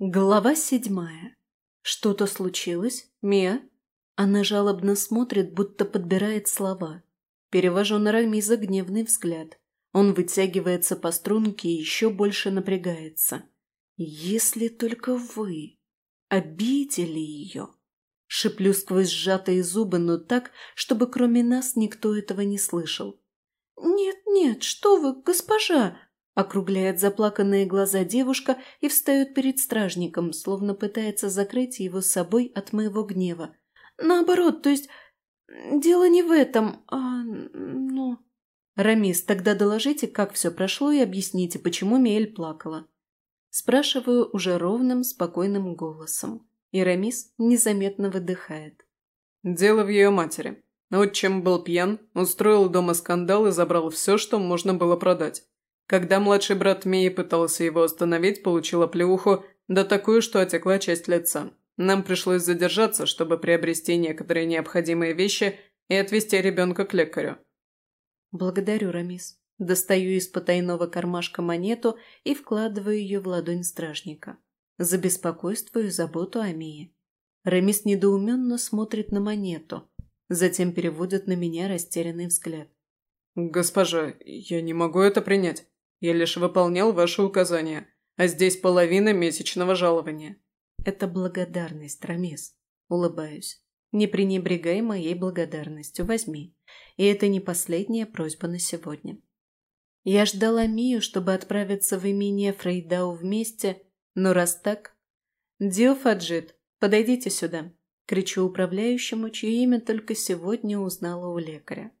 Глава седьмая. Что-то случилось, Мия? Она жалобно смотрит, будто подбирает слова. Перевожу на Рамиза гневный взгляд. Он вытягивается по струнке и еще больше напрягается. «Если только вы обидели ее!» Шиплю сквозь сжатые зубы, но так, чтобы кроме нас никто этого не слышал. «Нет, нет, что вы, госпожа!» Округляет заплаканные глаза девушка и встает перед стражником, словно пытается закрыть его собой от моего гнева. Наоборот, то есть дело не в этом, а... ну... Рамис, тогда доложите, как все прошло и объясните, почему Миэль плакала. Спрашиваю уже ровным, спокойным голосом. И Рамис незаметно выдыхает. Дело в ее матери. Отчим был пьян, устроил дома скандал и забрал все, что можно было продать. Когда младший брат Мии пытался его остановить, получила плюху, да такую, что отекла часть лица. Нам пришлось задержаться, чтобы приобрести некоторые необходимые вещи и отвезти ребенка к лекарю. Благодарю, Рамис. Достаю из потайного кармашка монету и вкладываю ее в ладонь стражника. За беспокойство и заботу о Мии. Рамис недоуменно смотрит на монету, затем переводит на меня растерянный взгляд. «Госпожа, я не могу это принять. Я лишь выполнял ваши указания, а здесь половина месячного жалования». «Это благодарность, Рамис», – улыбаюсь. «Не пренебрегай моей благодарностью, возьми. И это не последняя просьба на сегодня». Я ждала Мию, чтобы отправиться в имение Фрейдау вместе, но раз так... «Диофаджит, подойдите сюда», – кричу управляющему, чье имя только сегодня узнала у лекаря.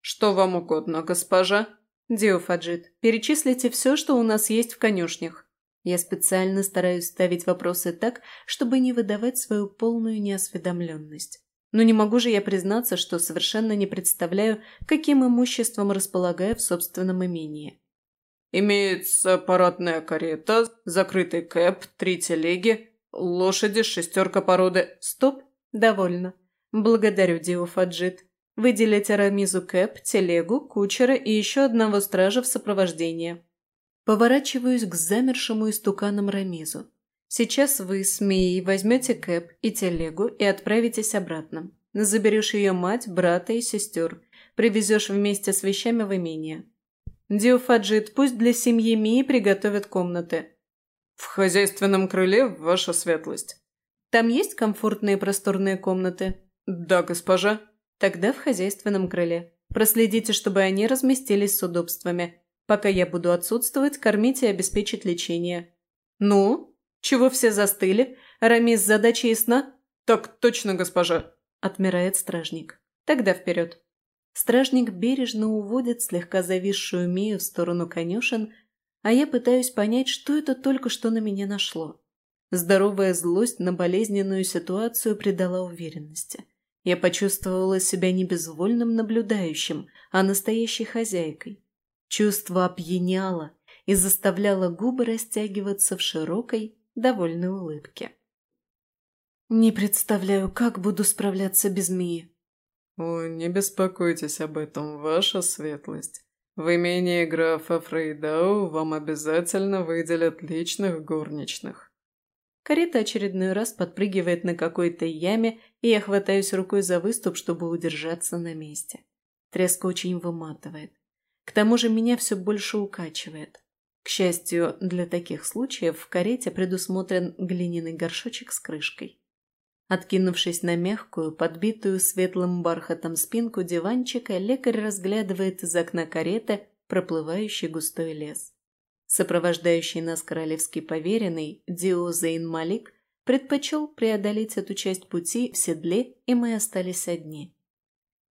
«Что вам угодно, госпожа?» «Диофаджит, перечислите все, что у нас есть в конюшнях». Я специально стараюсь ставить вопросы так, чтобы не выдавать свою полную неосведомленность. Но не могу же я признаться, что совершенно не представляю, каким имуществом располагаю в собственном имении. «Имеется аппаратная карета, закрытый кэп, три телеги, лошади, шестерка породы...» «Стоп, довольно. Благодарю, Диофаджит. Выделить Арамизу Кэп, телегу, кучера и еще одного стража в сопровождении. Поворачиваюсь к замершему истуканам Рамизу. Сейчас вы с Мией возьмете Кэп и телегу и отправитесь обратно. Заберешь ее мать, брата и сестер. Привезешь вместе с вещами в имение. Диофаджит, пусть для семьи Мии приготовят комнаты. В хозяйственном крыле, ваша светлость. Там есть комфортные просторные комнаты? Да, госпожа. Тогда в хозяйственном крыле. Проследите, чтобы они разместились с удобствами. Пока я буду отсутствовать, кормить и обеспечить лечение. Ну? Чего все застыли? Рамис, задача ясна? Так точно, госпожа. Отмирает стражник. Тогда вперед. Стражник бережно уводит слегка зависшую Мию в сторону конюшен, а я пытаюсь понять, что это только что на меня нашло. Здоровая злость на болезненную ситуацию придала уверенности. Я почувствовала себя не безвольным наблюдающим, а настоящей хозяйкой. Чувство опьяняло и заставляло губы растягиваться в широкой, довольной улыбке. Не представляю, как буду справляться без Мии. «О, не беспокойтесь об этом, ваша светлость. В имении графа Фрейдау вам обязательно выделят личных горничных. Карета очередной раз подпрыгивает на какой-то яме, и я хватаюсь рукой за выступ, чтобы удержаться на месте. Треск очень выматывает. К тому же меня все больше укачивает. К счастью, для таких случаев в карете предусмотрен глиняный горшочек с крышкой. Откинувшись на мягкую, подбитую светлым бархатом спинку диванчика, лекарь разглядывает из окна кареты проплывающий густой лес. Сопровождающий нас королевский поверенный Дио Зейн Малик предпочел преодолеть эту часть пути в седле, и мы остались одни.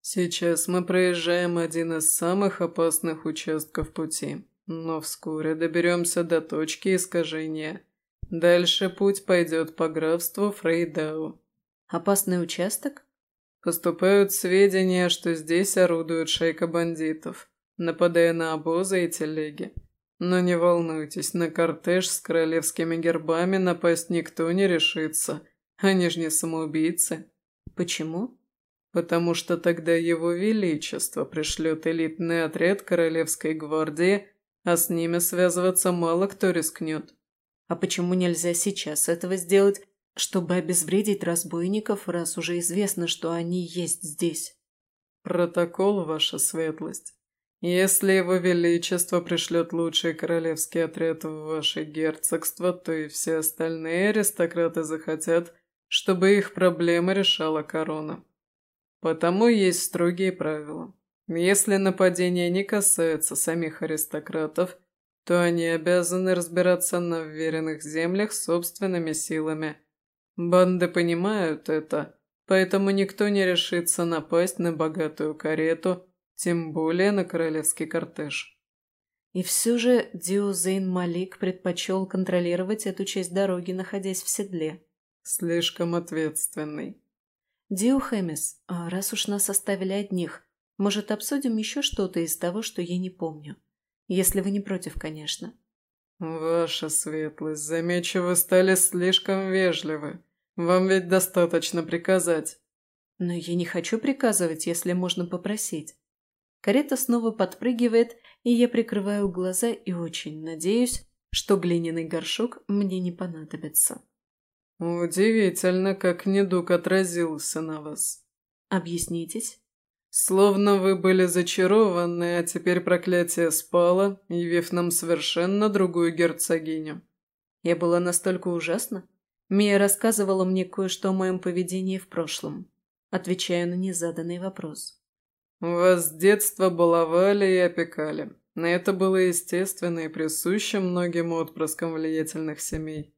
«Сейчас мы проезжаем один из самых опасных участков пути, но вскоре доберемся до точки искажения. Дальше путь пойдет по графству Фрейдау». «Опасный участок?» Поступают сведения, что здесь орудует шайка бандитов, нападая на обозы и телеги. Но не волнуйтесь, на кортеж с королевскими гербами напасть никто не решится. Они же не самоубийцы. Почему? Потому что тогда его величество пришлет элитный отряд королевской гвардии, а с ними связываться мало кто рискнет. А почему нельзя сейчас этого сделать, чтобы обезвредить разбойников, раз уже известно, что они есть здесь? Протокол, ваша светлость. Если его величество пришлет лучший королевский отряд в ваше герцогство, то и все остальные аристократы захотят, чтобы их проблемы решала корона. Потому есть строгие правила. Если нападение не касается самих аристократов, то они обязаны разбираться на вверенных землях собственными силами. Банды понимают это, поэтому никто не решится напасть на богатую карету, тем более на королевский кортеж. И все же Диозейн Малик предпочел контролировать эту часть дороги, находясь в седле. Слишком ответственный. Дио Хэмис, а раз уж нас оставили одних, может, обсудим еще что-то из того, что я не помню? Если вы не против, конечно. Ваша светлость, замечу, вы стали слишком вежливы. Вам ведь достаточно приказать. Но я не хочу приказывать, если можно попросить. Карета снова подпрыгивает, и я прикрываю глаза и очень надеюсь, что глиняный горшок мне не понадобится. Удивительно, как недуг отразился на вас. Объяснитесь? Словно вы были зачарованы, а теперь проклятие спало, явив нам совершенно другую герцогиню. Я была настолько ужасна? Мия рассказывала мне кое-что о моем поведении в прошлом. Отвечаю на незаданный вопрос. Вас с детства баловали и опекали. Это было естественно и присуще многим отпрыскам влиятельных семей.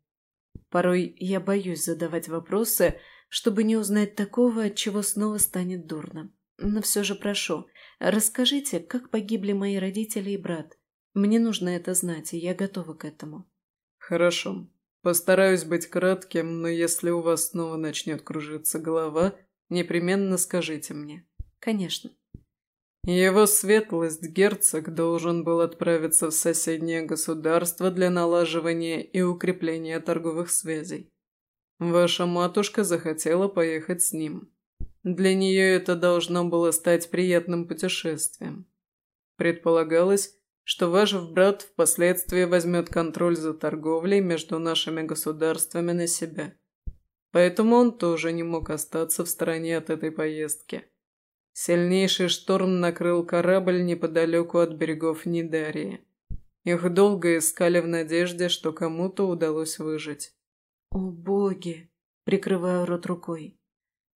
Порой я боюсь задавать вопросы, чтобы не узнать такого, от чего снова станет дурно. Но все же прошу, расскажите, как погибли мои родители и брат. Мне нужно это знать, и я готова к этому. Хорошо. Постараюсь быть кратким, но если у вас снова начнет кружиться голова, непременно скажите мне. Конечно. Его светлость герцог должен был отправиться в соседнее государство для налаживания и укрепления торговых связей. Ваша матушка захотела поехать с ним. Для нее это должно было стать приятным путешествием. Предполагалось, что ваш брат впоследствии возьмет контроль за торговлей между нашими государствами на себя. Поэтому он тоже не мог остаться в стороне от этой поездки. Сильнейший шторм накрыл корабль неподалеку от берегов Нидарии. Их долго искали в надежде, что кому-то удалось выжить. «О боги!» – прикрываю рот рукой.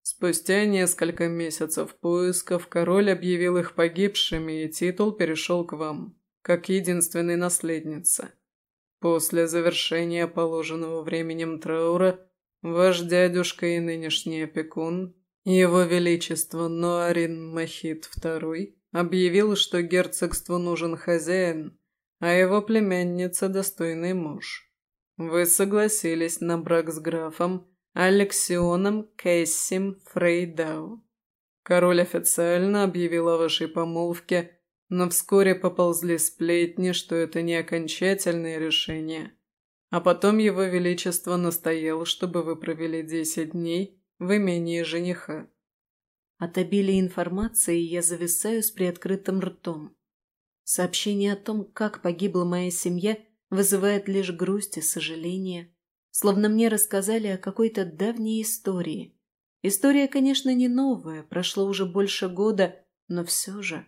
Спустя несколько месяцев поисков король объявил их погибшими, и титул перешел к вам, как единственной наследнице. После завершения положенного временем траура, ваш дядюшка и нынешний опекун, его величество Ноарин Махит II, объявил, что герцогству нужен хозяин, а его племянница – достойный муж. Вы согласились на брак с графом, Алексионом Кэссим Фрейдау. Король официально объявил о вашей помолвке, но вскоре поползли сплетни, что это не окончательное решение. А потом его величество настоял, чтобы вы провели десять дней в имении жениха. От обилия информации я зависаю с приоткрытым ртом. Сообщение о том, как погибла моя семья, вызывает лишь грусть и сожаление – Словно мне рассказали о какой-то давней истории. История, конечно, не новая, прошло уже больше года, но все же.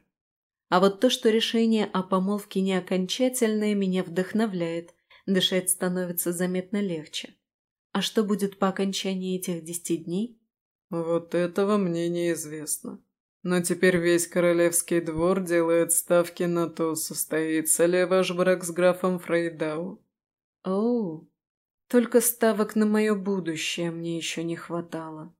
А вот то, что решение о помолвке не окончательное, меня вдохновляет. Дышать становится заметно легче. А что будет по окончании этих десяти дней? Вот этого мне неизвестно. Но теперь весь королевский двор делает ставки на то, состоится ли ваш брак с графом Фрейдау. Оу, только ставок на мое будущее мне еще не хватало.